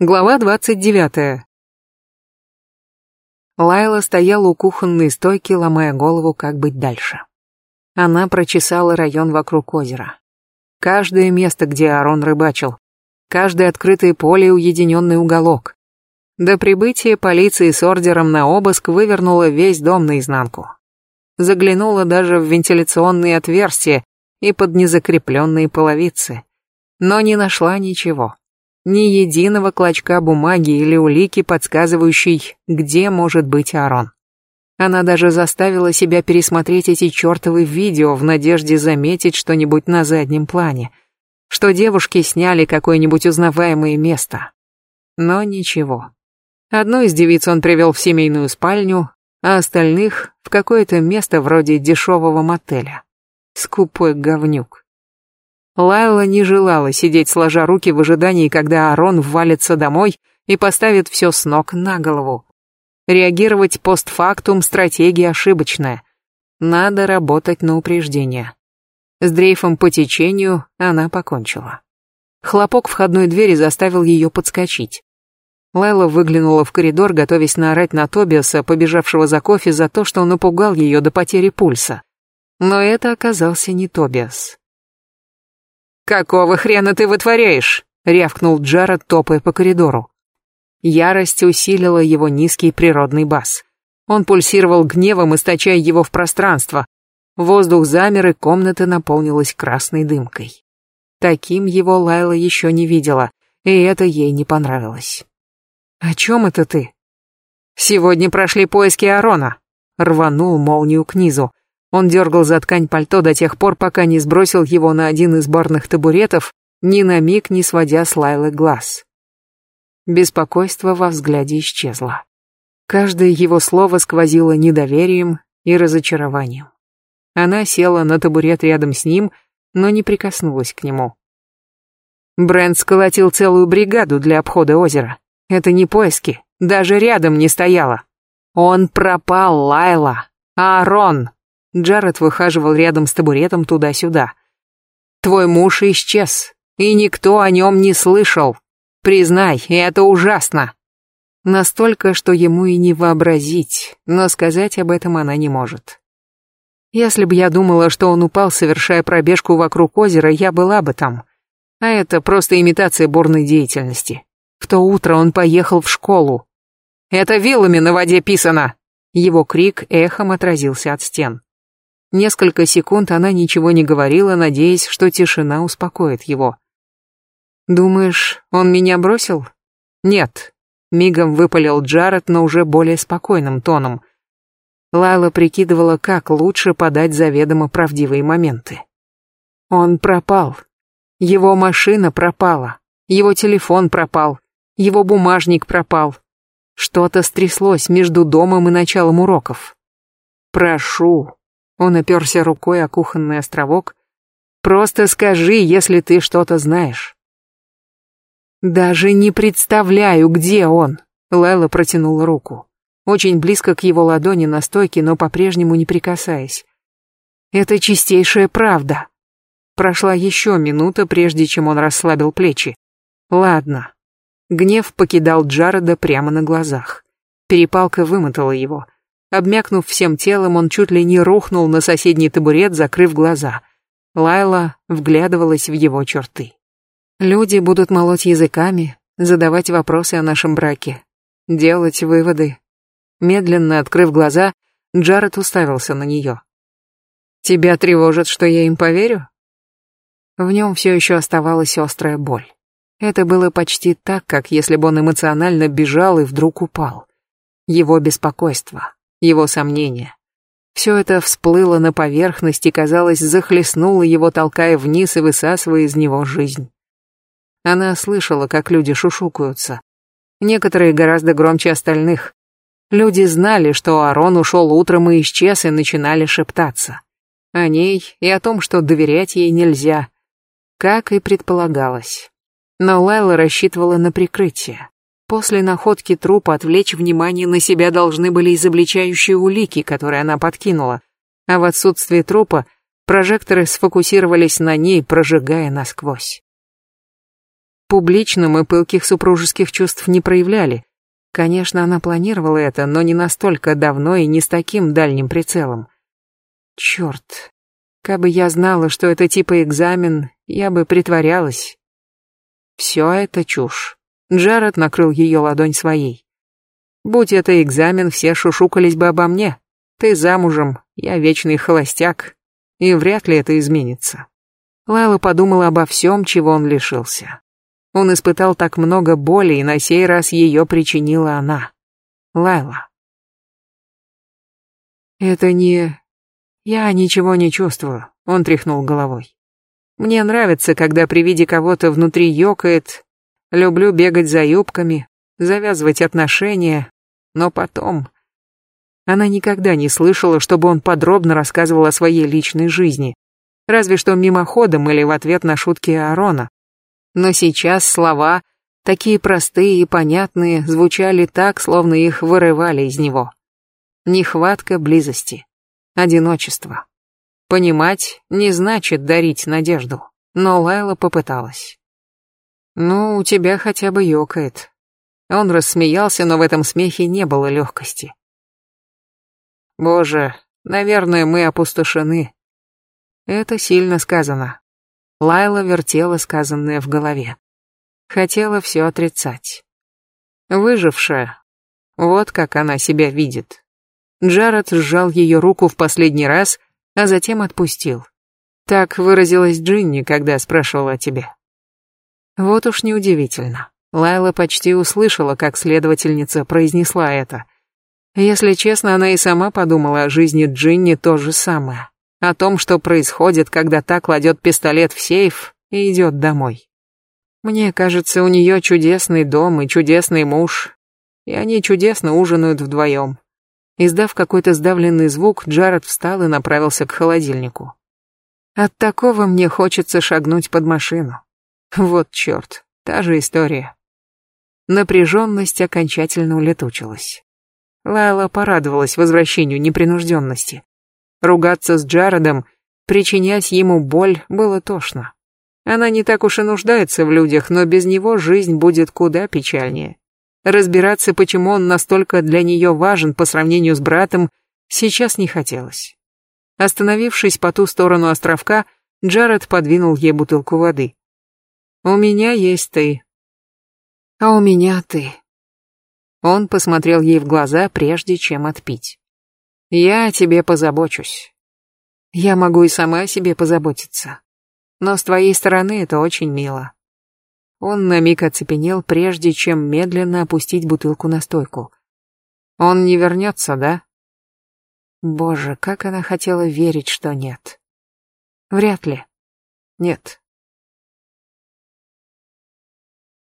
Глава двадцать девятая. Лайла стояла у кухонной стойки, ломая голову, как быть дальше. Она прочесала район вокруг озера. Каждое место, где Арон рыбачил, каждое открытое поле и уединенный уголок. До прибытия полиции с ордером на обыск вывернула весь дом наизнанку. Заглянула даже в вентиляционные отверстия и под незакрепленные половицы, но не нашла ничего ни единого клочка бумаги или улики, подсказывающей, где может быть Арон. Она даже заставила себя пересмотреть эти чертовы видео в надежде заметить что-нибудь на заднем плане, что девушки сняли какое-нибудь узнаваемое место. Но ничего. Одну из девиц он привел в семейную спальню, а остальных — в какое-то место вроде дешевого мотеля. Скупой говнюк. Лайла не желала сидеть сложа руки в ожидании, когда Арон ввалится домой и поставит все с ног на голову. Реагировать постфактум стратегия ошибочная. Надо работать на упреждение. С дрейфом по течению она покончила. Хлопок входной двери заставил ее подскочить. Лайла выглянула в коридор, готовясь наорать на Тобиаса, побежавшего за кофе, за то, что он напугал ее до потери пульса. Но это оказался не Тобиас. «Какого хрена ты вытворяешь?» — рявкнул Джаред, топая по коридору. Ярость усилила его низкий природный бас. Он пульсировал гневом, источая его в пространство. Воздух замер, и комната наполнилась красной дымкой. Таким его Лайла еще не видела, и это ей не понравилось. «О чем это ты?» «Сегодня прошли поиски Арона», — рванул молнию к низу. Он дергал за ткань пальто до тех пор, пока не сбросил его на один из барных табуретов, ни на миг не сводя с Лайлы глаз. Беспокойство во взгляде исчезло. Каждое его слово сквозило недоверием и разочарованием. Она села на табурет рядом с ним, но не прикоснулась к нему. Брент сколотил целую бригаду для обхода озера. Это не поиски, даже рядом не стояло. Он пропал, Лайла. Аарон, Джаред выхаживал рядом с табуретом туда-сюда. «Твой муж исчез, и никто о нем не слышал. Признай, это ужасно». Настолько, что ему и не вообразить, но сказать об этом она не может. Если бы я думала, что он упал, совершая пробежку вокруг озера, я была бы там. А это просто имитация бурной деятельности. В то утро он поехал в школу. «Это вилами на воде писано!» Его крик эхом отразился от стен. Несколько секунд она ничего не говорила, надеясь, что тишина успокоит его. «Думаешь, он меня бросил?» «Нет», — мигом выпалил Джаред, но уже более спокойным тоном. Лайла прикидывала, как лучше подать заведомо правдивые моменты. Он пропал. Его машина пропала. Его телефон пропал. Его бумажник пропал. Что-то стряслось между домом и началом уроков. Прошу, он оперся рукой о кухонный островок. «Просто скажи, если ты что-то знаешь». «Даже не представляю, где он!» Лайла протянула руку. Очень близко к его ладони на стойке, но по-прежнему не прикасаясь. «Это чистейшая правда». Прошла еще минута, прежде чем он расслабил плечи. «Ладно». Гнев покидал Джареда прямо на глазах. Перепалка вымотала его. Обмякнув всем телом, он чуть ли не рухнул на соседний табурет, закрыв глаза. Лайла вглядывалась в его черты. Люди будут молоть языками, задавать вопросы о нашем браке, делать выводы. Медленно открыв глаза, Джаред уставился на нее. «Тебя тревожит, что я им поверю?» В нем все еще оставалась острая боль. Это было почти так, как если бы он эмоционально бежал и вдруг упал. Его беспокойство, его сомнения. Все это всплыло на поверхность и, казалось, захлестнуло его, толкая вниз и высасывая из него жизнь. Она слышала, как люди шушукаются. Некоторые гораздо громче остальных. Люди знали, что Арон ушел утром и исчез, и начинали шептаться. О ней и о том, что доверять ей нельзя. Как и предполагалось. Но Лайла рассчитывала на прикрытие. После находки трупа отвлечь внимание на себя должны были изобличающие улики, которые она подкинула, а в отсутствие трупа прожекторы сфокусировались на ней, прожигая насквозь. публичном и пылких супружеских чувств не проявляли. Конечно, она планировала это, но не настолько давно и не с таким дальним прицелом. Черт, кабы я знала, что это типа экзамен, я бы притворялась. Все это чушь. Джаред накрыл ее ладонь своей. Будь это экзамен, все шушукались бы обо мне. Ты замужем, я вечный холостяк, и вряд ли это изменится. Лайла подумала обо всем, чего он лишился. Он испытал так много боли, и на сей раз ее причинила она. Лайла. «Это не... Я ничего не чувствую», — он тряхнул головой. «Мне нравится, когда при виде кого-то внутри ёкает. Люблю бегать за юбками, завязывать отношения, но потом...» Она никогда не слышала, чтобы он подробно рассказывал о своей личной жизни, разве что мимоходом или в ответ на шутки Аарона. Но сейчас слова, такие простые и понятные, звучали так, словно их вырывали из него. Нехватка близости, одиночество. Понимать не значит дарить надежду, но Лайла попыталась. «Ну, у тебя хотя бы ёкает». Он рассмеялся, но в этом смехе не было легкости. «Боже, наверное, мы опустошены. Это сильно сказано. Лайла вертела сказанное в голове. Хотела все отрицать. Выжившая. Вот как она себя видит. Джаред сжал ее руку в последний раз, а затем отпустил. Так выразилась Джинни, когда спрашивала о тебе. Вот уж неудивительно. Лайла почти услышала, как следовательница произнесла это. Если честно, она и сама подумала о жизни Джинни то же самое о том, что происходит, когда та кладет пистолет в сейф и идет домой. Мне кажется, у нее чудесный дом и чудесный муж, и они чудесно ужинают вдвоем. Издав какой-то сдавленный звук, Джаред встал и направился к холодильнику. От такого мне хочется шагнуть под машину. Вот черт, та же история. Напряженность окончательно улетучилась. Лайла порадовалась возвращению непринужденности. Ругаться с Джаредом, причинять ему боль, было тошно. Она не так уж и нуждается в людях, но без него жизнь будет куда печальнее. Разбираться, почему он настолько для нее важен по сравнению с братом, сейчас не хотелось. Остановившись по ту сторону островка, Джаред подвинул ей бутылку воды. «У меня есть ты». «А у меня ты». Он посмотрел ей в глаза, прежде чем отпить. Я о тебе позабочусь. Я могу и сама о себе позаботиться. Но с твоей стороны это очень мило. Он на миг оцепенел, прежде чем медленно опустить бутылку на стойку. Он не вернется, да? Боже, как она хотела верить, что нет. Вряд ли. Нет.